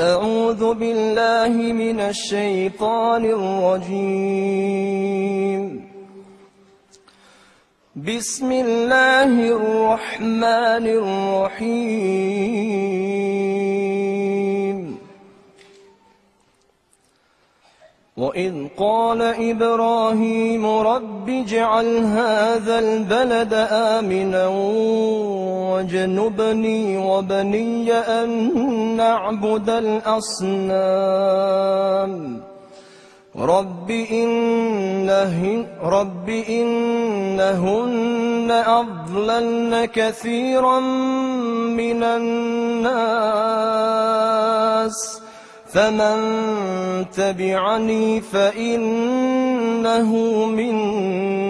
أعوذ بالله من الشيطان الرجيم. بسم الله الرحمن الرحيم. وإذ قال إبراهيم رب اجعل هذا البلد آمنا. واجنبني وبني أن نعبد الأصنام. رب إنهن, رب إنهن أضللن كثيرا من الناس. فمن تبعني فإنه مني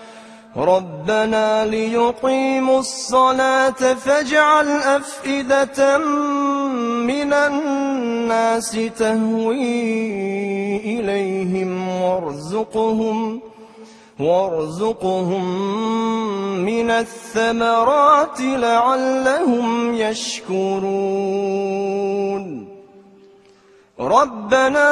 ليقيموا الصلاة فاجعل أفئدة من الناس تهوي إليهم وارزقهم وارزقهم من الثمرات لعلهم يشكرون. ربنا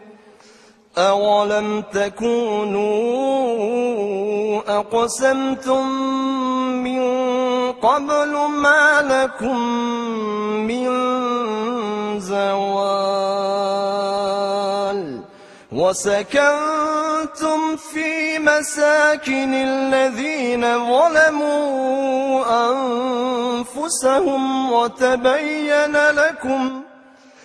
أولم تكونوا أقسمتم من قبل ما لكم من زوال وسكنتم في مساكن الذين ظلموا أنفسهم وتبين لكم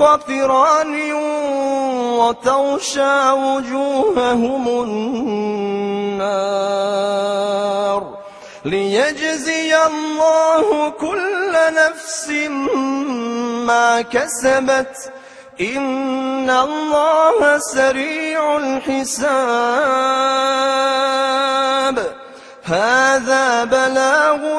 قطران وتغشى وجوههم النار ليجزي الله كل نفس ما كسبت إن الله سريع الحساب. هذا بلاغ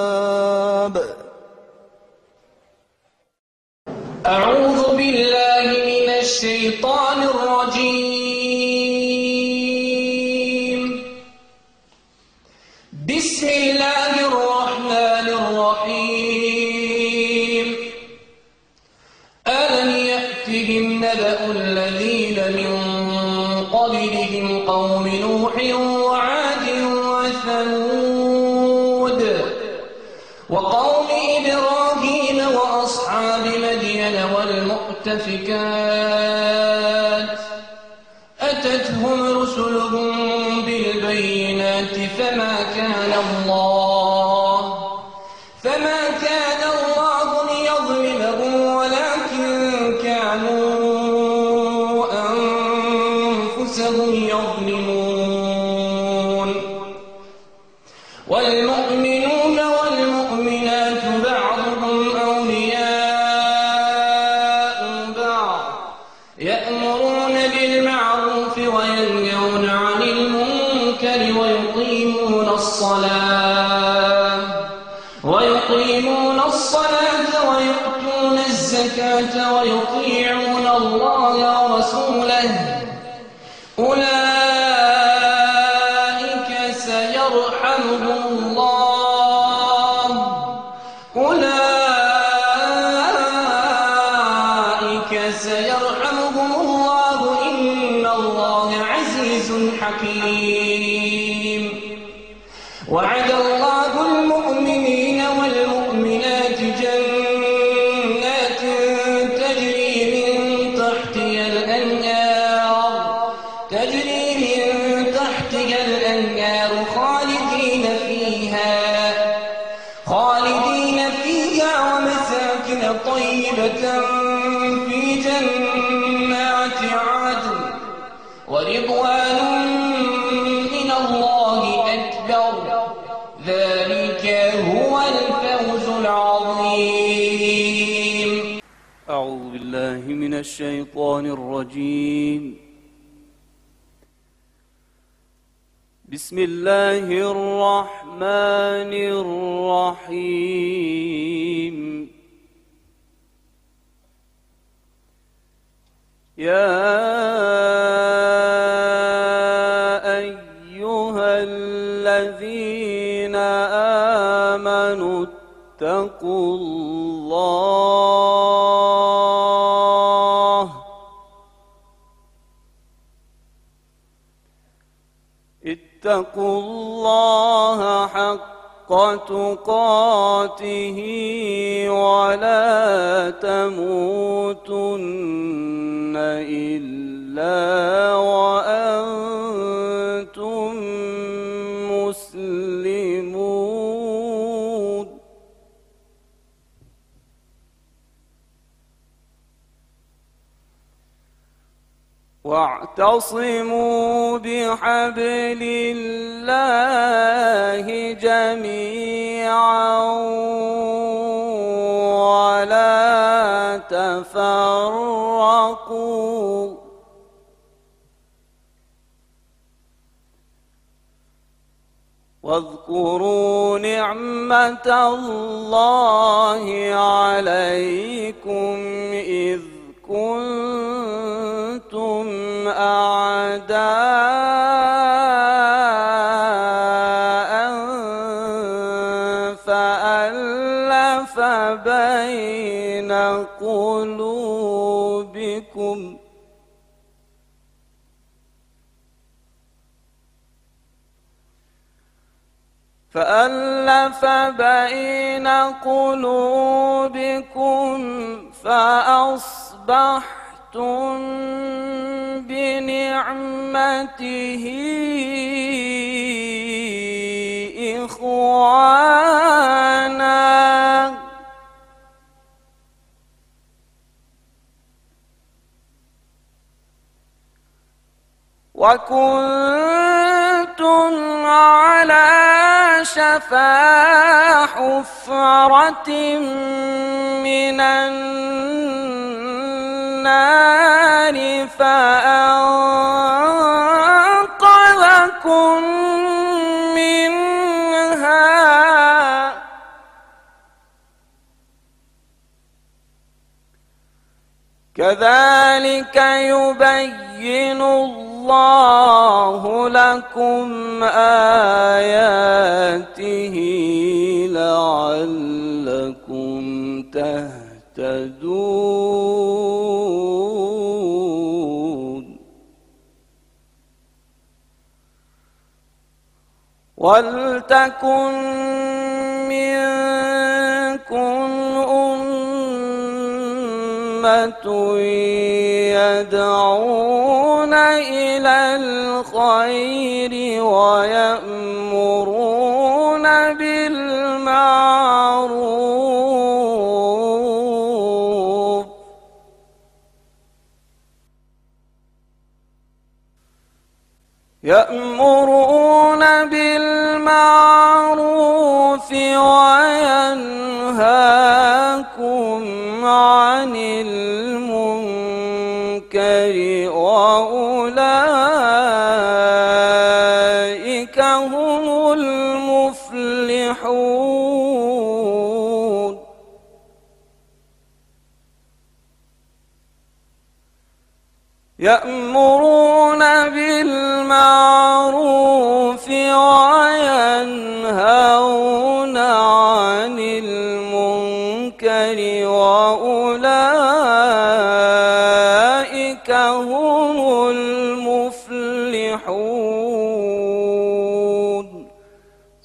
رسلهم بالبينات فما كان الله الصلاة. ويقيمون الصلاة ويؤتون الزكاة ويطيعون الشيطان الرجيم. بسم الله الرحمن الرحيم. يا اتقوا الله حق تقاته ولا تموتن إلا وأنتم مسلمون. واعتصموا بحبل الله جميعا ولا تفرقوا. واذكروا نعمة الله عليكم إذ كنتم أعداء قلوبكم فألف بين قلوبكم فأصبحتم بنعمته إخوانا. وكنتم على شفا حفرة من النار فأنقذكم منها. كذلك يبين الله لكم آياته لعلكم تهتدون. ولتكن منكم يدعون إلى الخير ويأمرون بالمعروف. يأمرون بالمعروف وينهاكم عن المنكر وأولئك هم المفلحون. يأمرون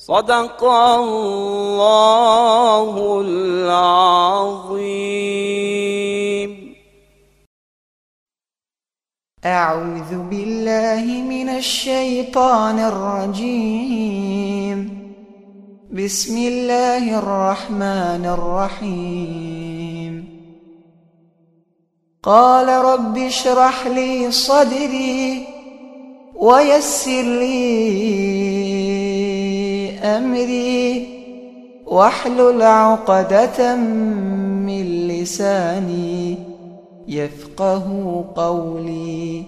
صدق الله العظيم. أعوذ بالله من الشيطان الرجيم. بسم الله الرحمن الرحيم. قال رب اشرح لي صدري ويسر لي أمري واحلل عقدة من لساني يفقه قولي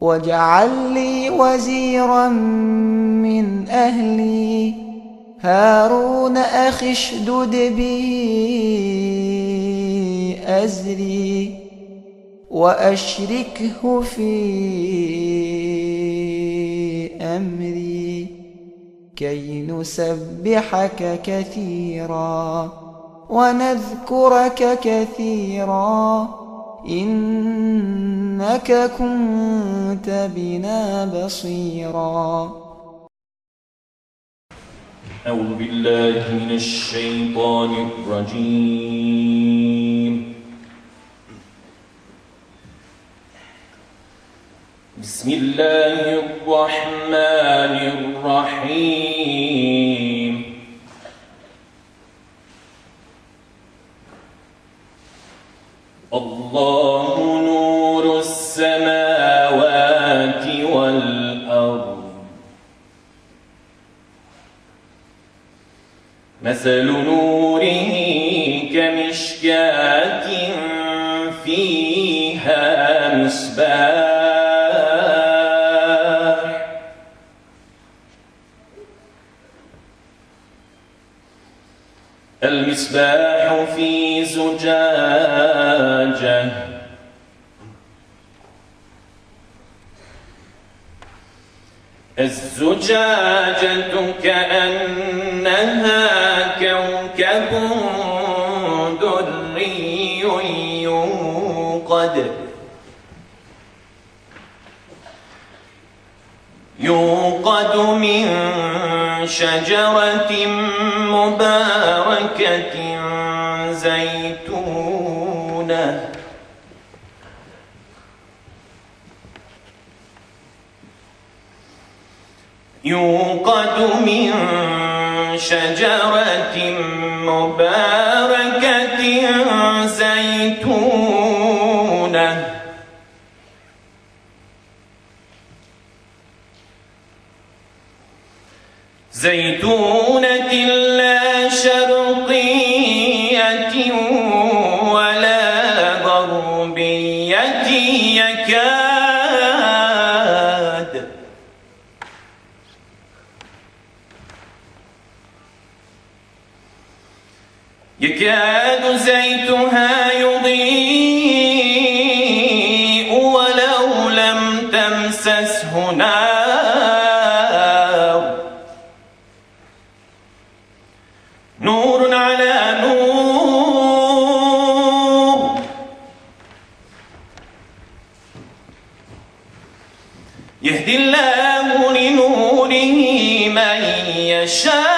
واجعل لي وزيرا من أهلي. هارون أخي اشدد به أزري وأشركه في أمري. كي نسبحك كثيرا ونذكرك كثيرا إنك كنت بنا بصيرا. أعوذ بالله من الشيطان الرجيم. بسم الله الرحمن الرحيم. الله نور السماوات والأرض. مثل نوره كمشكاة فيها مصباح. الزجاجة كأنها كوكب دري يوقد. يوقد من شجرة مباركة زيتونة يوقد من شجرة مباركة زيتونة. زيتونة لا شرقية ولا غربية يكاد زيتها يضيء ولو لم تمسسه نار. نور على نور. يهدي الله لنوره من يشاء.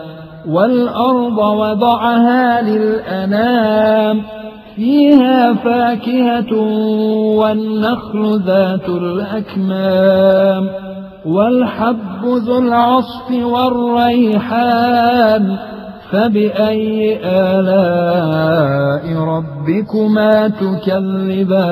والأرض وضعها للأنام فيها فاكهة والنخل ذات الأكمام والحب ذو العصف والريحان فبأي آلاء ربكما تكذبان؟